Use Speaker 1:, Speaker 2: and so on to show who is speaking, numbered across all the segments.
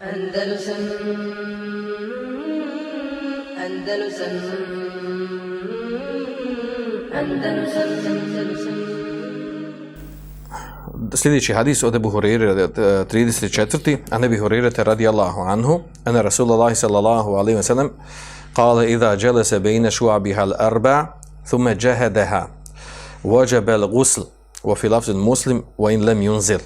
Speaker 1: Andalusam Andalusam Andalusam Andalusam
Speaker 2: Sljedeći hadis od Ebu Hurire, 34. A nebi Hurire te radi Allahu anhu, ana Rasulullah sallallahu alaihi wa sallam, kale idha jelese bejne šuabiha al-arba, thume džehedeha, vođebe l-gusl, wa fi lafzil muslim, wa in lem yunzil.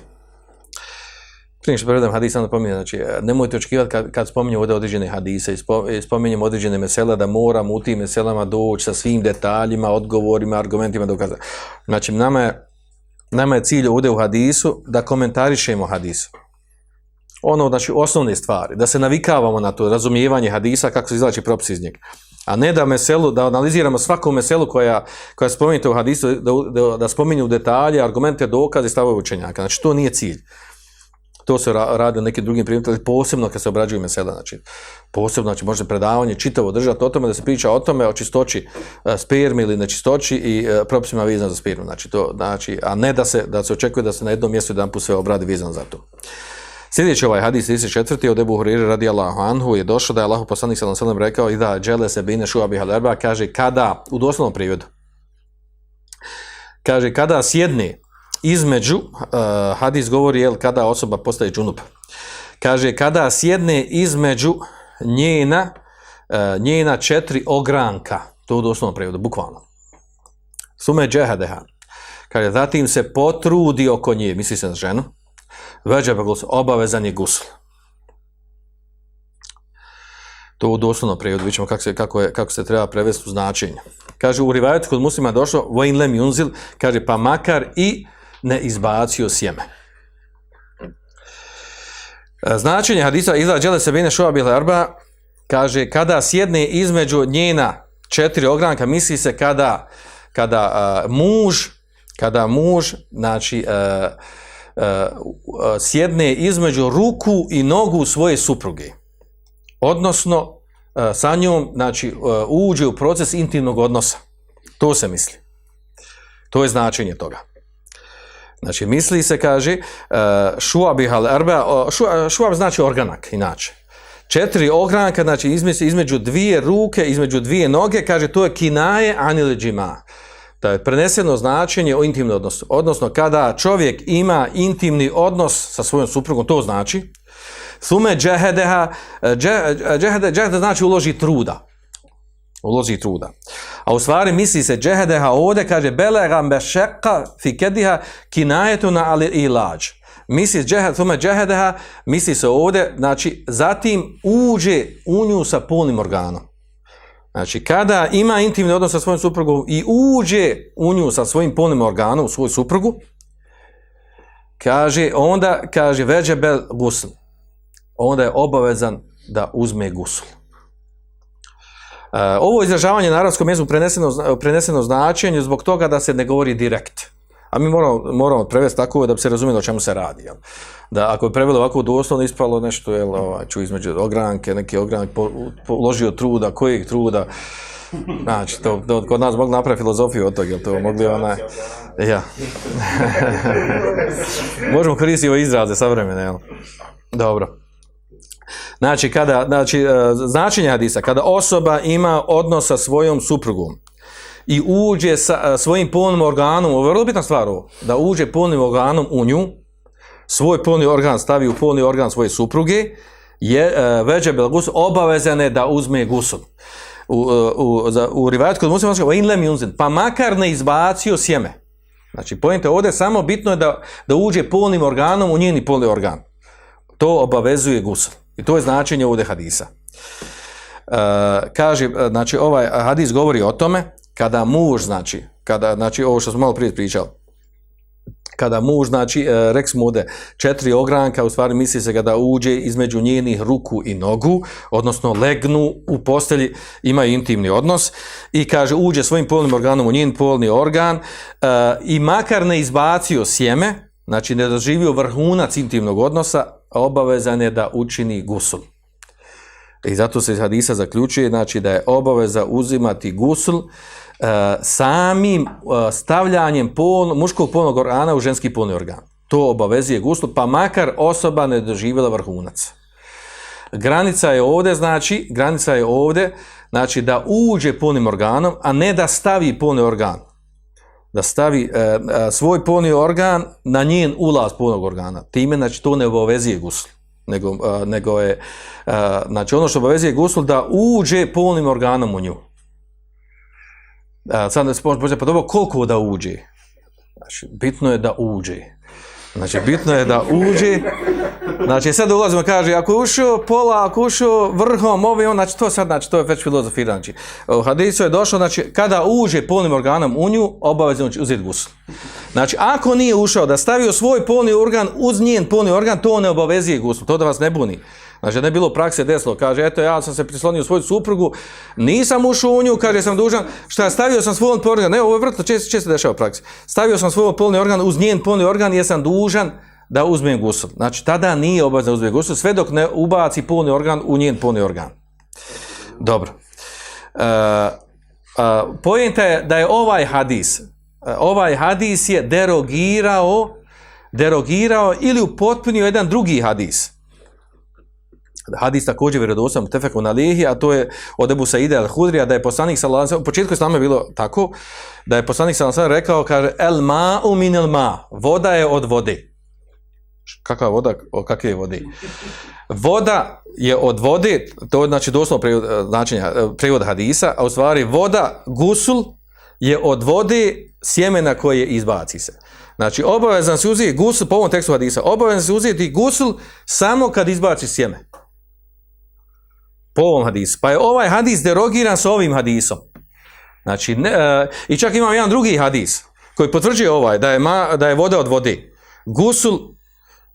Speaker 2: Prije što prevedem hadis, onda pominjem, znači, nemojte očekivati kad, kad spominjem ovdje određene hadise i spo, spominjem određene mesele, da moram u tim meselama doći sa svim detaljima, odgovorima, argumentima, dokazati. Znači, nama je nama je cilj ovdje u hadisu da komentarišemo hadisu. Ono, znači, osnovne stvari, da se navikavamo na to razumijevanje hadisa, kako se izlači propis iz njega. A ne da meselu, da analiziramo svaku meselu koja, koja spominjete u hadisu, da, da, da spominju detalje, argumente, dokaze i stavove učenjaka. Znači, to nije cilj. To se radi u nekim drugim primjerima, posebno kad se obrađuju mesela, znači posebno, znači može predavanje čitavo držati o tome da se priča o tome, o čistoći e, spermi ili nečistoći i e, propisima vezano za spermu, znači to, znači, a ne da se, da se očekuje da se na jednom mjestu jedan put sve obradi vezano za to. Sljedeći ovaj hadis 34. od Ebu Huriri radi Allahu anhu je došao da je Allahu poslanik sallam sallam rekao i da džele se bine šuha bihalerba, kaže kada, u doslovnom prijevodu, kaže kada sjedne između, uh, hadis govori jel, kada osoba postaje džunup. Kaže, kada sjedne između njena, uh, njena četiri ogranka, to u doslovnom prevodu, bukvalno. Sume džehadeha. Kaže, zatim se potrudi oko nje, misli se na ženu, veđa gus, obavezan je gusl. To u doslovnom prevodu, vidimo kako se, kako, je, kako se treba prevesti u značenje. Kaže, u rivajetu kod muslima došlo, vojn lem junzil, kaže, pa makar i ne izbacio sjeme. E, značenje hadisa izda džele se bine šuva bila arba, kaže, kada sjedne između njena četiri ogranka, misli se kada, kada uh, muž, kada muž, znači, uh, uh, sjedne između ruku i nogu svoje supruge. Odnosno, uh, sa njom, znači, uh, uđe u proces intimnog odnosa. To se misli. To je značenje toga. Znači, misli se, kaže, šuab i halerbe, šuab znači organak, inače. Četiri ogranka, znači, između, dvije ruke, između dvije noge, kaže, to je kinaje anile džima. To je preneseno značenje o intimnom odnosu. Odnosno, kada čovjek ima intimni odnos sa svojom suprugom, to znači, sume džehedeha, džehede, džehede znači uloži truda uloži truda. A u stvari misli se džehedeha ovdje, kaže belegam bešeka fi kediha kinajetuna ali ilađ. Misli džehed, thume džehedeha, misli se ovdje, znači zatim uđe u nju sa polnim organom. Znači kada ima intimni odnos sa svojim suprugom i uđe u nju sa svojim polnim organom, u svoju suprugu, kaže, onda kaže veđebel gusl. Onda je obavezan da uzme gusl. Uh, ovo izražavanje na arabskom jeziku preneseno, preneseno značenje zbog toga da se ne govori direkt. A mi moramo, moramo prevesti tako da bi se razumjelo o čemu se radi. Jel? Da ako je prevelo ovako doslovno ispalo nešto, jel, ovaj, ču između ogranke, neki ogranak položio po, truda, kojeg truda, znači, to, to kod nas mogu napraviti filozofiju od toga, jel to mogli ona... Ja. Možemo koristiti ove izraze savremene, jel? Dobro. Znači, kada, znači, e, značenje hadisa, kada osoba ima odnos sa svojom suprugom i uđe sa e, svojim polnim organom, ovo je vrlo bitna stvar ovo, da uđe polnim organom u nju, svoj polni organ stavi u polni organ svoje supruge, je e, veđe bel gusul, obavezan je da uzme gusul. U, u, za, u rivajat kod muslima pa makar ne izbacio sjeme. Znači, pojente ovdje samo bitno je da, da uđe polnim organom u njeni polni organ. To obavezuje gusul. I to je značenje ovdje hadisa. E, kaže, znači, ovaj hadis govori o tome, kada muž, znači, kada, znači, ovo što smo malo prije pričali, kada muž, znači, e, rek smo ovdje, četiri ogranka, u stvari misli se kada uđe između njenih ruku i nogu, odnosno legnu u postelji, imaju intimni odnos, i kaže, uđe svojim polnim organom u njen polni organ, e, i makar ne izbacio sjeme, znači ne doživio vrhunac intimnog odnosa, obavezan je da učini gusul. I zato se iz hadisa zaključuje znači da je obaveza uzimati gusul uh, samim uh, stavljanjem pol, muškog polnog organa u ženski polni organ. To obavezuje gusul, pa makar osoba ne doživjela vrhunac. Granica je ovdje, znači, granica je ovdje, znači da uđe polnim organom, a ne da stavi polni organ. Da stavi e, e, svoj polni organ na njen ulaz polnog organa. Time, znači, to ne obavezuje gusl. Nego, e, nego je, znači, ono što obavezuje gusl da uđe polnim organom u nju. Sad se može pa dobro, koliko da uđe? Znači, bitno je da uđe. Znači, bitno je da uđe. Znači, sad ulazimo, kaže, ako je ušao pola, ako ušao vrhom, ovi, on, znači, to sad, znači, to je već filozofirano. Znači, u hadisu je došlo, znači, kada uđe polnim organom u nju, obavezno će uzeti gusl. Znači, ako nije ušao da stavio svoj polni organ uz njen polni organ, to ne obavezuje gusl, to da vas ne buni. Znači, ne bilo prakse desilo, kaže, eto, ja sam se prislonio u svoju suprugu, nisam ušao u nju, kaže, sam dužan, šta, stavio sam svoj polni organ, ne, ovo je vrlo često, često dešava praksi, stavio sam svoj polni organ uz njen polni organ, jesam dužan da uzmem gusl. Znači, tada nije obavezno da uzme gusl, sve dok ne ubaci polni organ u njen polni organ. Dobro. E, e, pojenta je da je ovaj hadis, e, ovaj hadis je derogirao, derogirao ili upotpunio jedan drugi hadis hadis također vjerodostojan tefeku na lihi, a to je od Ebu Saide al-Hudrija, da je poslanik sallallahu u početku islama je bilo tako, da je poslanik sallallahu rekao, kaže, el ma'u min el ma, voda je od vode. Kakva voda, o kakve je vode? Voda je od vode, to je znači doslovno prijevod, značenja, prijevod hadisa, a u stvari voda, gusul, je od vode sjemena koje izbaci se. Znači, obavezan se uzeti gusul, po ovom tekstu hadisa, obavezan se uzeti gusul samo kad izbaci sjeme. Po ovom hadisu. Pa je ovaj hadis derogiran s ovim hadisom. Znači, ne, e, i čak imam jedan drugi hadis koji potvrđuje ovaj, da je, ma, da je voda od vode. Gusul,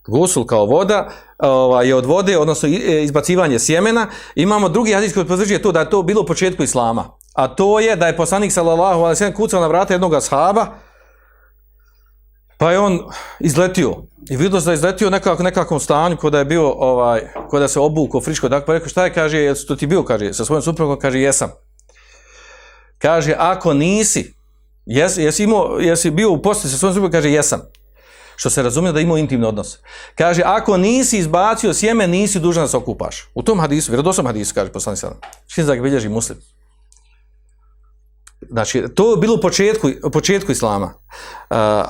Speaker 2: gusul kao voda, ovaj, je od vode, odnosno e, izbacivanje sjemena. Imamo drugi hadis koji potvrđuje to da je to bilo u početku islama. A to je da je poslanik sallallahu alejhi ve kucao na vrata jednog ashaba, pa je on izletio i vidio da je izletio nekak, nekakvom stanju kod je bio, ovaj, kod da se obuko friško, dakle, pa rekao šta je, kaže, jesi to ti bio, kaže, sa svojom suprugom, kaže, jesam. Kaže, ako nisi, jes, jesi, imao, jesi bio u posti sa svojom suprugom, kaže, jesam. Što se razumije da imao intimni odnos. Kaže, ako nisi izbacio sjeme, nisi dužan da se okupaš. U tom hadisu, vjerodostom hadisu, kaže poslani sada. Čim ga bilježi muslim. Znači, to je bilo u početku, početku islama. Uh,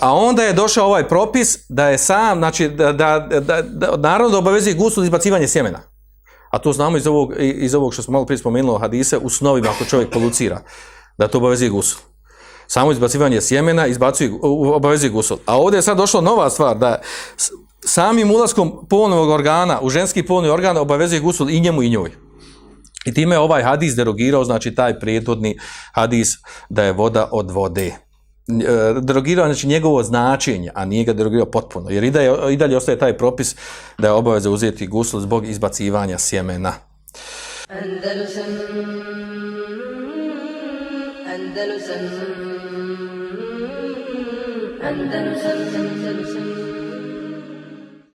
Speaker 2: a onda je došao ovaj propis da je sam, znači, da, da, da, da naravno da obavezuje gusul izbacivanje sjemena. A to znamo iz ovog, iz ovog što smo malo prije spomenuli hadise, u snovima ako čovjek polucira, da to obavezuje gusul. Samo izbacivanje sjemena izbacuje, obavezuje gusul. A ovdje je sad došla nova stvar, da samim ulaskom polnog organa u ženski polni organ obavezuje gusul i njemu i njoj. I time je ovaj hadis derogirao, znači taj prijetodni hadis da je voda od vode. E, derogirao znači njegovo značenje, a nije ga derogirao potpuno. Jer i, da i dalje ostaje taj propis da je obaveza uzeti gusl zbog izbacivanja sjemena.
Speaker 1: Andalusam Andalusam Andalusam